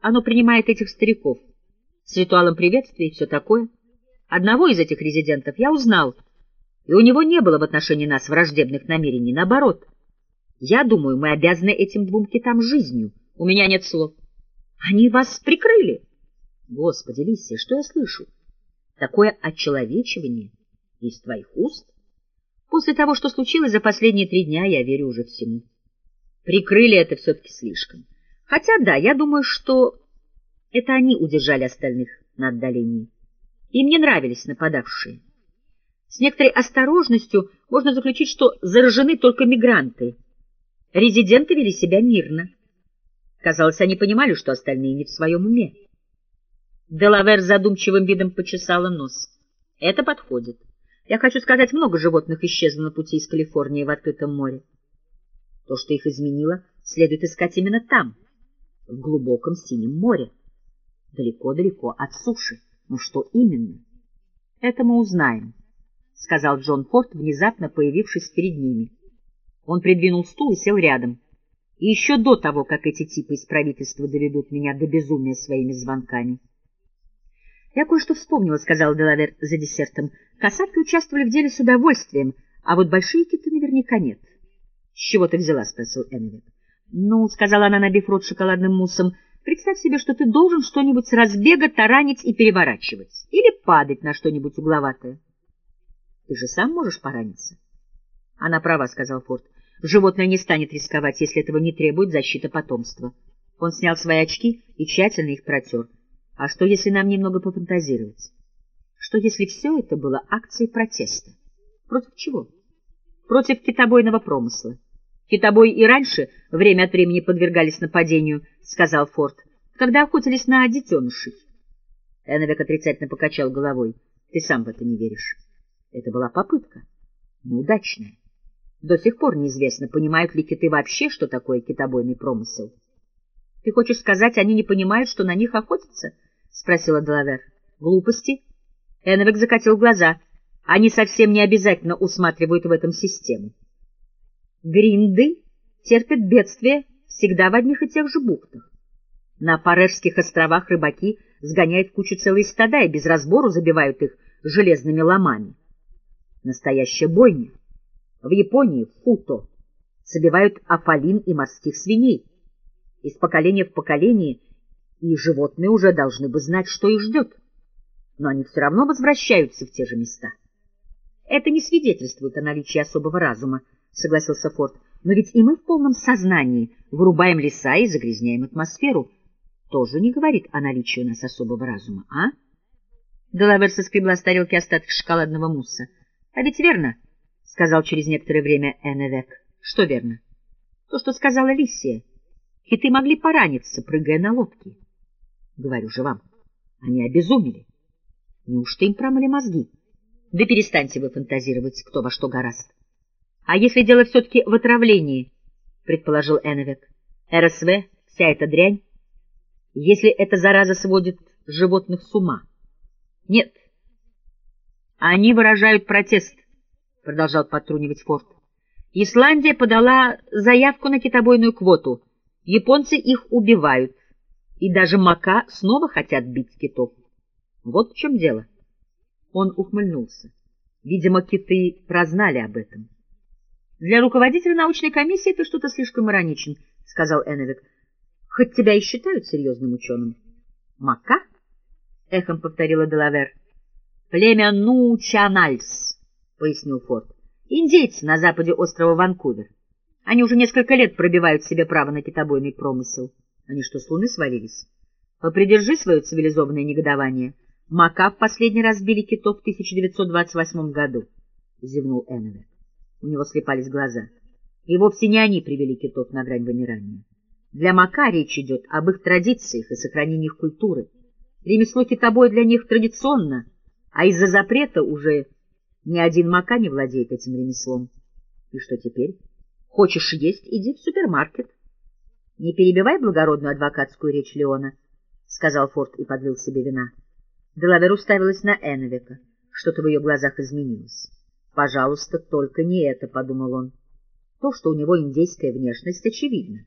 Оно принимает этих стариков с ритуалом приветствия и все такое. Одного из этих резидентов я узнал, и у него не было в отношении нас враждебных намерений, наоборот. Я думаю, мы обязаны этим двум китам жизнью. У меня нет слов. Они вас прикрыли. Господи, Лисия, что я слышу? Такое отчеловечивание из твоих уст? После того, что случилось за последние три дня, я верю уже всему. Прикрыли это все-таки слишком. Хотя, да, я думаю, что это они удержали остальных на отдалении. Им не нравились нападавшие. С некоторой осторожностью можно заключить, что заражены только мигранты. Резиденты вели себя мирно. Казалось, они понимали, что остальные не в своем уме. Делавер задумчивым видом почесала нос. Это подходит. Я хочу сказать, много животных исчезло на пути из Калифорнии в открытом море. То, что их изменило, следует искать именно там, в глубоком синем море, далеко-далеко от суши. Но что именно? Это мы узнаем, — сказал Джон Форд, внезапно появившись перед ними. Он придвинул стул и сел рядом. И еще до того, как эти типы из правительства доведут меня до безумия своими звонками. Я кое-что вспомнила, — сказал Делавер за десертом. Касатки участвовали в деле с удовольствием, а вот большие киты наверняка нет. — С чего ты взяла? — спросил Эннвик. — Ну, — сказала она, набив рот шоколадным муссом, — представь себе, что ты должен что-нибудь с разбега таранить и переворачивать, или падать на что-нибудь угловатое. — Ты же сам можешь пораниться? — Она права, — сказал Форд. — Животное не станет рисковать, если этого не требует защита потомства. Он снял свои очки и тщательно их протер. — а что, если нам немного пофантазировать? Что, если все это было акцией протеста? Против чего? Против китобойного промысла. Китобои и раньше время от времени подвергались нападению, — сказал Форд, — когда охотились на детенышей. Эновек отрицательно покачал головой. Ты сам в это не веришь. Это была попытка. Неудачная. До сих пор неизвестно, понимают ли киты вообще, что такое китобойный промысел. Ты хочешь сказать, они не понимают, что на них охотятся? —— спросила Делавер. — Глупости? Эновик закатил глаза. Они совсем не обязательно усматривают в этом систему. Гринды терпят бедствие всегда в одних и тех же бухтах. На Парежских островах рыбаки сгоняют кучу целые стада и без разбору забивают их железными ломами. Настоящая бойня. В Японии, Футо, забивают афалин и морских свиней. Из поколения в поколение и животные уже должны бы знать, что их ждет. Но они все равно возвращаются в те же места. Это не свидетельствует о наличии особого разума, — согласился Форд. Но ведь и мы в полном сознании вырубаем леса и загрязняем атмосферу. Тоже не говорит о наличии у нас особого разума, а? Делавер соскребла с тарелки остатки шоколадного мусса. — А ведь верно, — сказал через некоторое время Энневек. — Что верно? — То, что сказала Лисия. Киты могли пораниться, прыгая на лодке. Говорю же вам, они обезумели. Неужто им промыли мозги? Да перестаньте вы фантазировать, кто во что гораст. А если дело все-таки в отравлении, предположил Эновек, РСВ, вся эта дрянь, если эта зараза сводит животных с ума? Нет. Они выражают протест, продолжал подтрунивать Форд. Исландия подала заявку на китобойную квоту. Японцы их убивают и даже мака снова хотят бить китов. Вот в чем дело. Он ухмыльнулся. Видимо, киты прознали об этом. — Для руководителя научной комиссии ты что-то слишком ироничен, — сказал Эновик. — Хоть тебя и считают серьезным ученым. — Мака? — эхом повторила Делавер. — Племя Нучанальс, — пояснил Форд. — Индейцы на западе острова Ванкувер. Они уже несколько лет пробивают себе право на китобойный промысел. — они что, с луны свалились? Попридержи свое цивилизованное негодование. Мака в последний раз били китов в 1928 году, — зевнул Эннвек. У него слепались глаза. И вовсе не они привели китов на грань вымирания. Для Мака речь идет об их традициях и сохранении их культуры. Ремесло китобоя для них традиционно, а из-за запрета уже ни один Мака не владеет этим ремеслом. И что теперь? Хочешь есть — иди в супермаркет. — Не перебивай благородную адвокатскую речь Леона, — сказал Форд и подлил себе вина. Делавер уставилась на Эновика. Что-то в ее глазах изменилось. — Пожалуйста, только не это, — подумал он. То, что у него индейская внешность, очевидно.